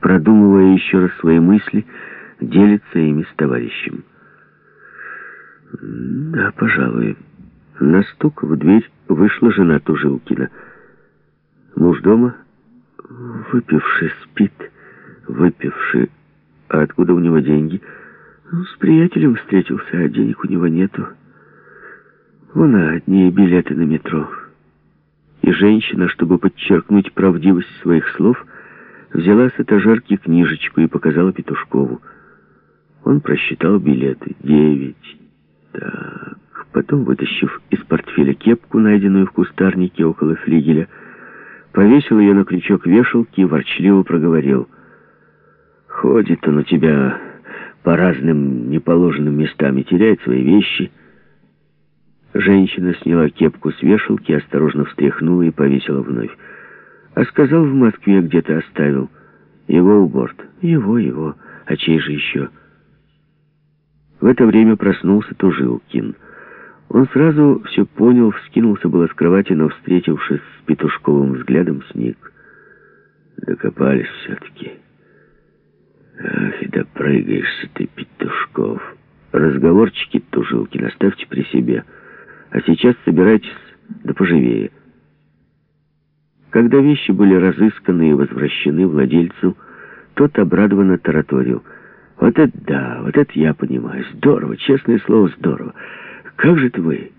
продумывая еще раз свои мысли, делится ими с товарищем. «Да, пожалуй». На стук в дверь вышла жена Тужилкина. Муж дома, выпивший, спит, выпивший. А откуда у него деньги? Ну, с приятелем встретился, а денег у него нету. Вон одни билеты на метро. И женщина, чтобы подчеркнуть правдивость своих слов, взяла с этажерки книжечку и показала Петушкову. Он просчитал билеты. Девять. Так. Потом, вытащив из портфеля кепку, найденную в кустарнике около флигеля, повесил ее на крючок вешалки и ворчливо проговорил. «Ходит он у тебя по разным неположенным местам и теряет свои вещи». Женщина сняла кепку с вешалки, осторожно встряхнула и повесила вновь. А сказал, в Москве где-то оставил. Его у борт. Его, его. А чей же еще? В это время проснулся Тужилкин. Он сразу все понял, вскинулся было с кровати, но, встретившись с петушковым взглядом, сник. Докопались все-таки. Ах, и допрыгаешься ты, Петушков. Разговорчики, Тужилкин, оставьте при себе. А сейчас собирайтесь, да поживее. Когда вещи были разысканы и возвращены владельцу, тот обрадованно тараторил. «Вот это да, вот это я понимаю. Здорово, честное слово, здорово. Как же это вы?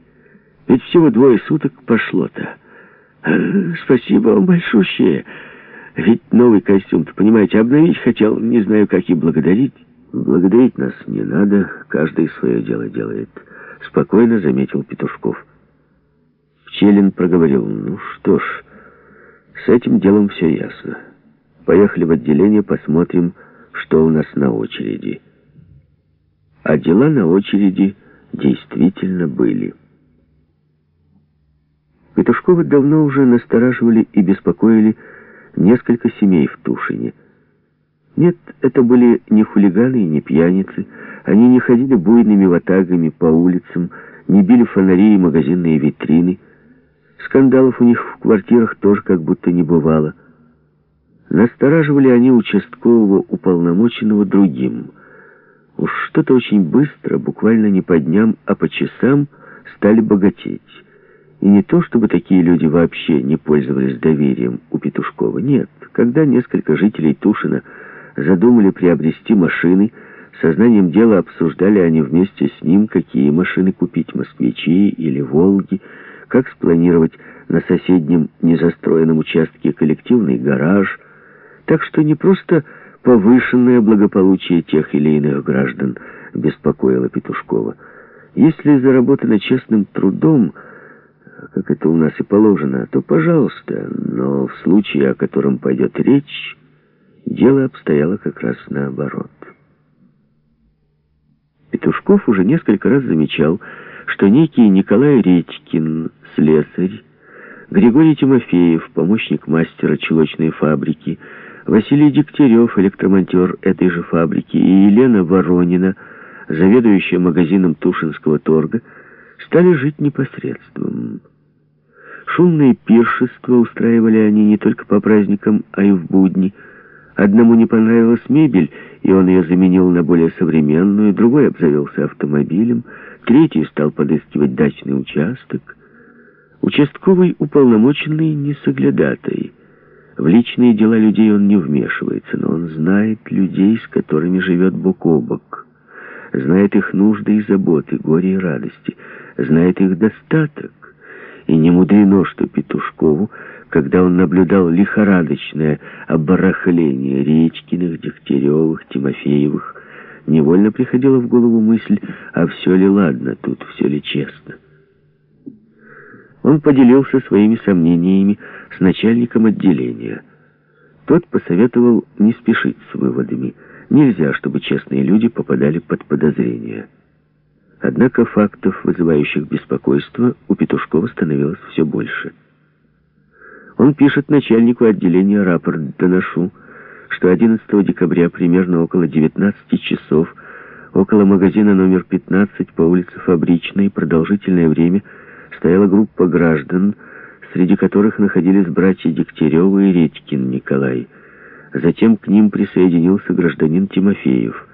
Ведь всего двое суток пошло-то. А, спасибо вам большущее. Ведь новый костюм-то, понимаете, обновить хотел, не знаю, как и благодарить. Благодарить нас не надо, каждый свое дело делает». Спокойно заметил Петушков. Пчелин проговорил, ну что ж, с этим делом все ясно. Поехали в отделение, посмотрим, что у нас на очереди. А дела на очереди действительно были. Петушковы давно уже настораживали и беспокоили несколько семей в Тушине. Нет, это были не хулиганы и не пьяницы, они не ходили буйными ватагами по улицам, не били фонари и магазинные витрины. Скандалов у них в квартирах тоже как будто не бывало. Настораживали они участкового уполномоченного другим. Уж что-то очень быстро, буквально не по дням, а по часам, стали богатеть. И не то, чтобы такие люди вообще не пользовались доверием у Петушкова. Нет, когда несколько жителей Тушина задумали приобрести машины, Сознанием дела обсуждали они вместе с ним, какие машины купить, москвичи или «Волги», как спланировать на соседнем незастроенном участке коллективный гараж. Так что не просто повышенное благополучие тех или иных граждан беспокоило Петушкова. Если заработано честным трудом, как это у нас и положено, то пожалуйста, но в случае, о котором пойдет речь, дело обстояло как раз наоборот. Петушков уже несколько раз замечал, что некий Николай Редькин, слесарь, Григорий Тимофеев, помощник мастера чулочной фабрики, Василий Дегтярев, электромонтер этой же фабрики, и Елена Воронина, заведующая магазином Тушинского торга, стали жить непосредством. Шумные пиршества устраивали они не только по праздникам, а и в будни – Одному не понравилась мебель, и он ее заменил на более современную, другой обзавелся автомобилем, третий стал подыскивать дачный участок. Участковый уполномоченный не соглядатай. В личные дела людей он не вмешивается, но он знает людей, с которыми живет бок о бок. Знает их нужды и заботы, горе и радости, знает их достаток. И не мудрено, что Петушкову когда он наблюдал лихорадочное оборахление Речкиных, Дегтяревых, Тимофеевых, невольно приходила в голову мысль, а все ли ладно тут, все ли честно. Он поделился своими сомнениями с начальником отделения. Тот посоветовал не спешить с выводами. Нельзя, чтобы честные люди попадали под подозрение. Однако фактов, вызывающих беспокойство, у Петушкова становилось все больше. Он пишет начальнику отделения рапорт «Доношу», что 11 декабря примерно около 19 часов около магазина номер 15 по улице Фабричной продолжительное время стояла группа граждан, среди которых находились братья Дегтяревы и Редькин Николай. Затем к ним присоединился гражданин Тимофеев.